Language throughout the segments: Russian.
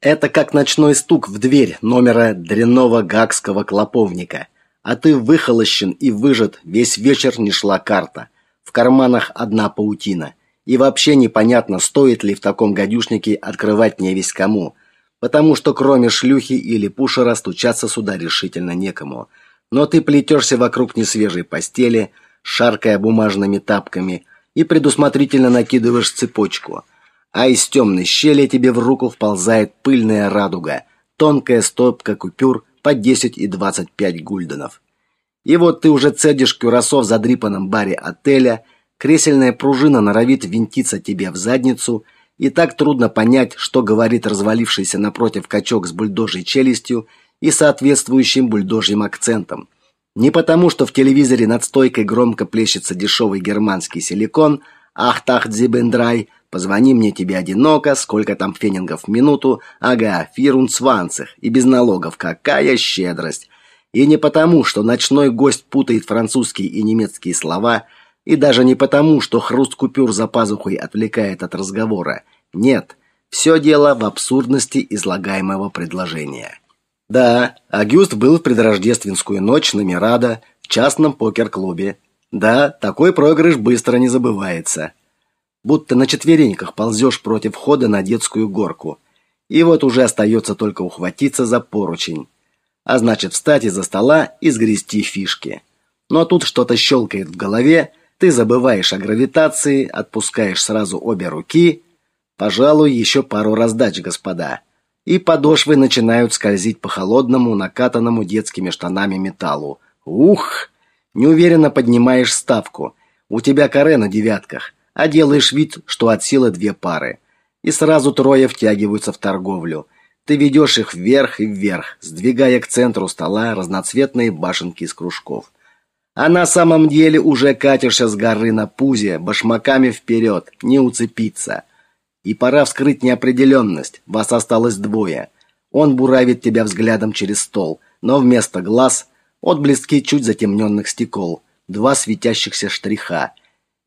Это как ночной стук в дверь номера дрянного гагского клоповника. А ты выхолощен и выжат, весь вечер не шла карта. В карманах одна паутина. И вообще непонятно, стоит ли в таком гадюшнике открывать не весь кому. Потому что кроме шлюхи или пушера стучаться сюда решительно некому. Но ты плетешься вокруг несвежей постели, шаркая бумажными тапками, и предусмотрительно накидываешь цепочку. А из темной щели тебе в руку вползает пыльная радуга, тонкая стопка купюр по 10 и 25 гульденов. И вот ты уже цедишь кюрасо в задрипанном баре отеля, кресельная пружина норовит винтиться тебе в задницу, и так трудно понять, что говорит развалившийся напротив качок с бульдожьей челюстью и соответствующим бульдожьим акцентом – не потому, что в телевизоре над стойкой громко плещется дешевый германский силикон. «Ах, тах, дзибендрай», «Позвони мне, тебе одиноко», «Сколько там фенингов в минуту», «Ага, фирунцванцах» и без налогов «Какая щедрость!» И не потому, что ночной гость путает французские и немецкие слова, и даже не потому, что хруст купюр за пазухой отвлекает от разговора. Нет, все дело в абсурдности излагаемого предложения. Да, Агюст был в предрождественскую ночь на Мирада в частном покер-клубе. Да, такой проигрыш быстро не забывается. Будто на четвереньках ползешь против входа на детскую горку. И вот уже остается только ухватиться за поручень. А значит, встать из-за стола и сгрести фишки. Но тут что-то щелкает в голове, ты забываешь о гравитации, отпускаешь сразу обе руки. Пожалуй, еще пару раздач, господа и подошвы начинают скользить по холодному, накатанному детскими штанами металлу. Ух! Неуверенно поднимаешь ставку. У тебя каре на девятках, а делаешь вид, что от силы две пары. И сразу трое втягиваются в торговлю. Ты ведешь их вверх и вверх, сдвигая к центру стола разноцветные башенки из кружков. А на самом деле уже катишься с горы на пузе, башмаками вперед, не уцепиться. И пора вскрыть неопределенность. Вас осталось двое. Он буравит тебя взглядом через стол, но вместо глаз отблески чуть затемненных стекол, два светящихся штриха.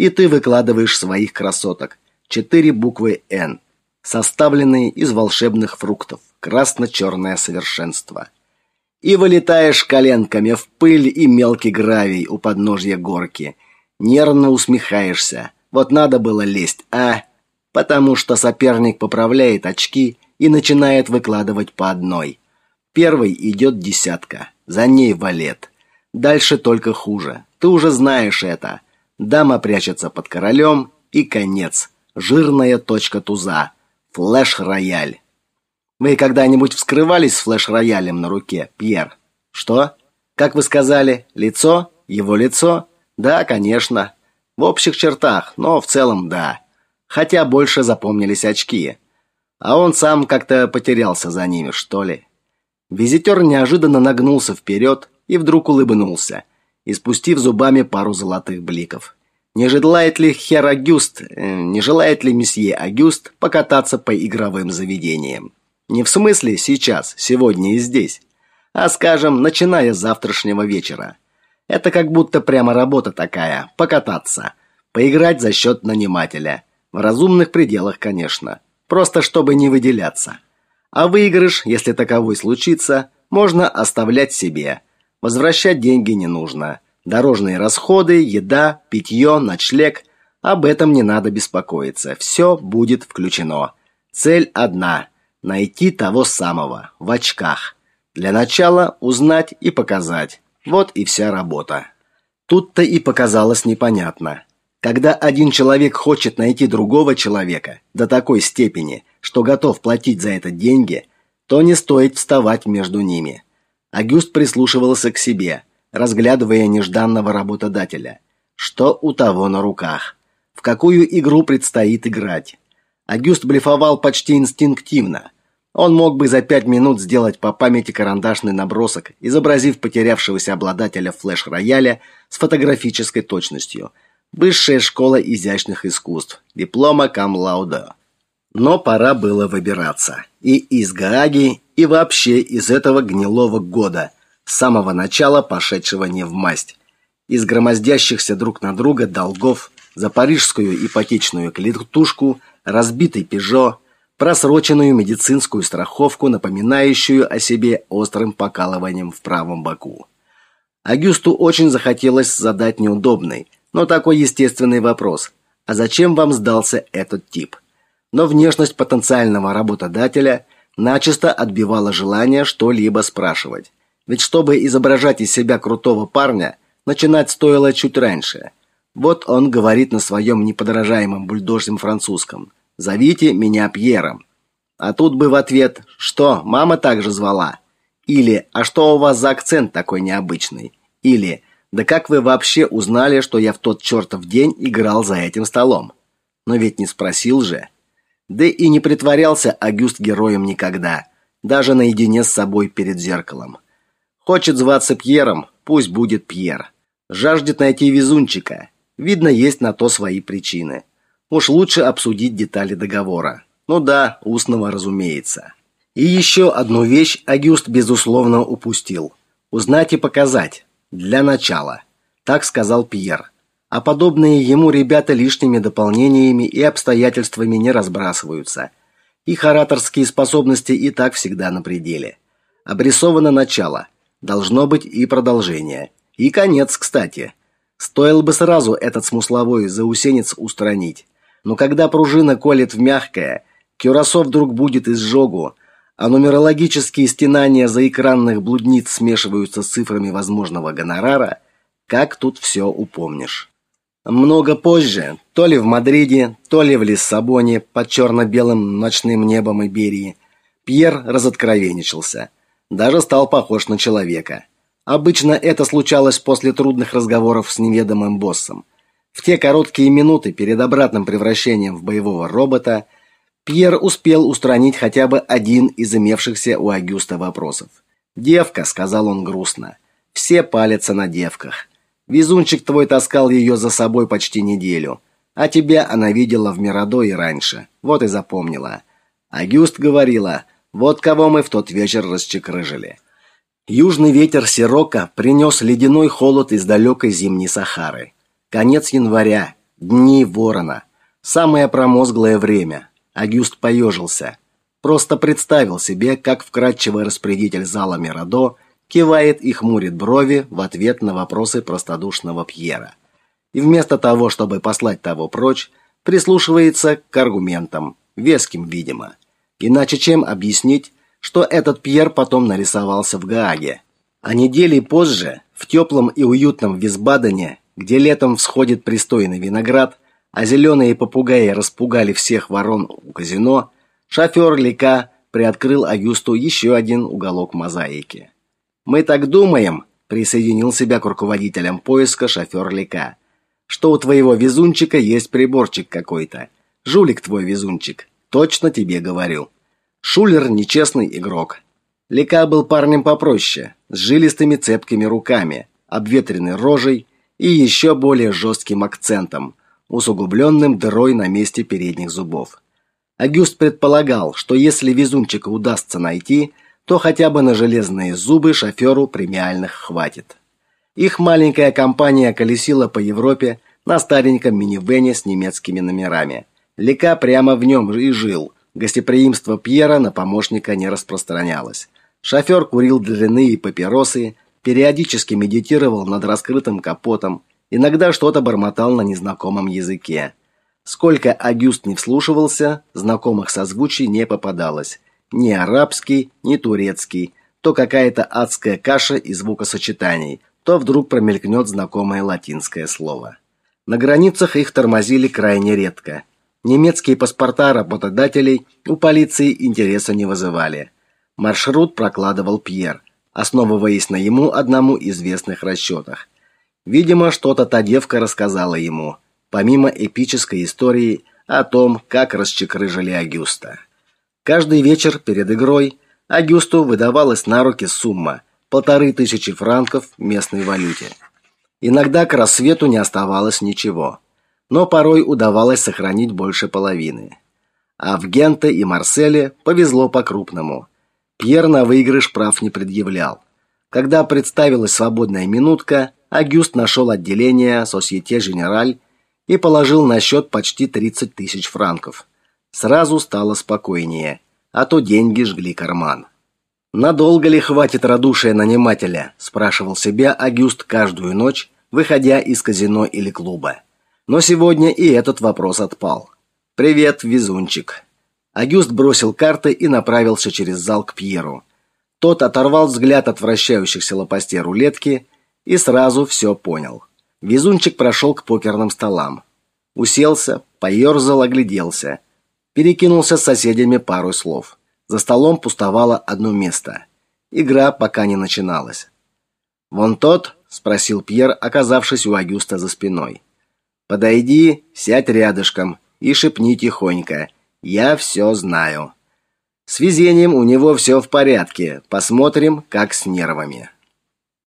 И ты выкладываешь своих красоток. Четыре буквы «Н», составленные из волшебных фруктов. Красно-черное совершенство. И вылетаешь коленками в пыль и мелкий гравий у подножья горки. Нервно усмехаешься. Вот надо было лезть, а? потому что соперник поправляет очки и начинает выкладывать по одной. Первый идет десятка, за ней валет. Дальше только хуже. Ты уже знаешь это. Дама прячется под королем и конец. Жирная точка туза. Флэш-рояль. Вы когда-нибудь вскрывались с флэш-роялем на руке, Пьер? Что? Как вы сказали, лицо? Его лицо? Да, конечно. В общих чертах, но в целом да хотя больше запомнились очки. А он сам как-то потерялся за ними, что ли. Визитер неожиданно нагнулся вперед и вдруг улыбнулся, испустив зубами пару золотых бликов. Не желает ли хер Агюст, э, не желает ли месье Агюст покататься по игровым заведениям? Не в смысле сейчас, сегодня и здесь, а, скажем, начиная с завтрашнего вечера. Это как будто прямо работа такая покататься, поиграть за счет нанимателя. В разумных пределах, конечно. Просто чтобы не выделяться. А выигрыш, если таковой случится, можно оставлять себе. Возвращать деньги не нужно. Дорожные расходы, еда, питье, ночлег – об этом не надо беспокоиться. Все будет включено. Цель одна – найти того самого, в очках. Для начала узнать и показать. Вот и вся работа. Тут-то и показалось непонятно. Когда один человек хочет найти другого человека до такой степени, что готов платить за это деньги, то не стоит вставать между ними. Агюст прислушивался к себе, разглядывая нежданного работодателя. Что у того на руках? В какую игру предстоит играть? Агюст блефовал почти инстинктивно. Он мог бы за пять минут сделать по памяти карандашный набросок, изобразив потерявшегося обладателя флеш-рояля с фотографической точностью – Высшая школа изящных искусств, диплома кам лауда. Но пора было выбираться. И из Гааги, и вообще из этого гнилого года, с самого начала пошедшего не в масть. Из громоздящихся друг на друга долгов за парижскую ипотечную клетушку, разбитый «Пежо», просроченную медицинскую страховку, напоминающую о себе острым покалыванием в правом боку. Агюсту очень захотелось задать неудобный, но такой естественный вопрос: а зачем вам сдался этот тип? Но внешность потенциального работодателя начисто отбивала желание что-либо спрашивать. Ведь чтобы изображать из себя крутого парня, начинать стоило чуть раньше. Вот он говорит на своем неподражаемом бульдожьем французском: "Зовите меня Пьером". А тут бы в ответ: "Что, мама также звала?" Или: "А что у вас за акцент такой необычный?" Или: "Да как вы вообще узнали, что я в тот чертов день играл за этим столом?" Но ведь не спросил же. Да и не притворялся Агюст героем никогда, даже наедине с собой перед зеркалом. Хочет зваться Пьером, пусть будет Пьер. Жаждет найти везунчика. Видно, есть на то свои причины. Уж лучше обсудить детали договора. Ну да, устного, разумеется. И еще одну вещь Агюст безусловно упустил. Узнать и показать. Для начала. Так сказал Пьер. А подобные ему ребята лишними дополнениями и обстоятельствами не разбрасываются. Их ораторские способности и так всегда на пределе. Обрисовано начало – Должно быть и продолжение. И конец, кстати. Стоило бы сразу этот смысловой заусенец устранить. Но когда пружина колет в мягкое, Кюрасо вдруг будет изжогу, а нумерологические стенания заэкранных блудниц смешиваются с цифрами возможного гонорара, как тут все упомнишь. Много позже, то ли в Мадриде, то ли в Лиссабоне под черно-белым ночным небом Иберии, Пьер разоткровенничался – даже стал похож на человека. Обычно это случалось после трудных разговоров с неведомым боссом. В те короткие минуты перед обратным превращением в боевого робота Пьер успел устранить хотя бы один из имевшихся у Агюста вопросов. "Девка", сказал он грустно. "Все палятся на девках. Везунчик твой таскал ее за собой почти неделю, а тебя она видела в Мирадо и раньше. Вот и запомнила. Агюст говорила: вот кого мы в тот вечер расчекрыжили. Южный ветер Сирока принес ледяной холод из далекой зимней Сахары. Конец января, дни ворона. Самое промозглое время. Агюст поежился. Просто представил себе, как вкрадчивый распорядитель зала Мирадо кивает и хмурит брови в ответ на вопросы простодушного Пьера. И вместо того, чтобы послать того прочь, прислушивается к аргументам, веским, видимо. Иначе чем объяснить, что этот Пьер потом нарисовался в Гааге? А недели позже, в теплом и уютном Висбадене, где летом всходит пристойный виноград, а зеленые попугаи распугали всех ворон у казино, шофер Лика приоткрыл Агюсту еще один уголок мозаики. Мы так думаем, присоединил себя к руководителям поиска шофер Лика, что у твоего везунчика есть приборчик какой-то. Жулик твой везунчик. Точно тебе говорю. Шулер нечестный игрок. Лика был парнем попроще, с жилистыми цепкими руками, обветренной рожей и еще более жестким акцентом, усугубленным дырой на месте передних зубов. Агюст предполагал, что если везунчика удастся найти, то хотя бы на железные зубы шоферу премиальных хватит. Их маленькая компания колесила по Европе на стареньком минивэне с немецкими номерами. Лика прямо в нем и жил. Гостеприимство Пьера на помощника не распространялось. Шофер курил длинные папиросы, периодически медитировал над раскрытым капотом, иногда что-то бормотал на незнакомом языке. Сколько Агюст не вслушивался, знакомых созвучий не попадалось. Ни арабский, ни турецкий, то какая-то адская каша из звукосочетаний, то вдруг промелькнет знакомое латинское слово. На границах их тормозили крайне редко. Немецкие паспорта работодателей у полиции интереса не вызывали. Маршрут прокладывал Пьер, основываясь на ему одному известных расчетах. Видимо, что-то та девка рассказала ему, помимо эпической истории о том, как расчекрыжили Агюста. Каждый вечер перед игрой Агюсту выдавалась на руки сумма полторы тысячи франков в местной валюте. Иногда к рассвету не оставалось ничего но порой удавалось сохранить больше половины. А в Генте и Марселе повезло по-крупному. Пьер на выигрыш прав не предъявлял. Когда представилась свободная минутка, Агюст нашел отделение Societe Generale и положил на счет почти 30 тысяч франков. Сразу стало спокойнее, а то деньги жгли карман. Надолго ли хватит радушия нанимателя, спрашивал себя Агюст каждую ночь, выходя из казино или клуба. Но сегодня и этот вопрос отпал. Привет, везунчик. Агюст бросил карты и направился через зал к Пьеру. Тот оторвал взгляд от вращающихся лопастей рулетки и сразу все понял. Везунчик прошел к покерным столам. Уселся, поерзал, огляделся. Перекинулся с соседями пару слов. За столом пустовало одно место. Игра пока не начиналась. «Вон тот?» – спросил Пьер, оказавшись у Агюста за спиной. «Подойди, сядь рядышком и шепни тихонько. Я все знаю». С везением у него все в порядке. Посмотрим, как с нервами.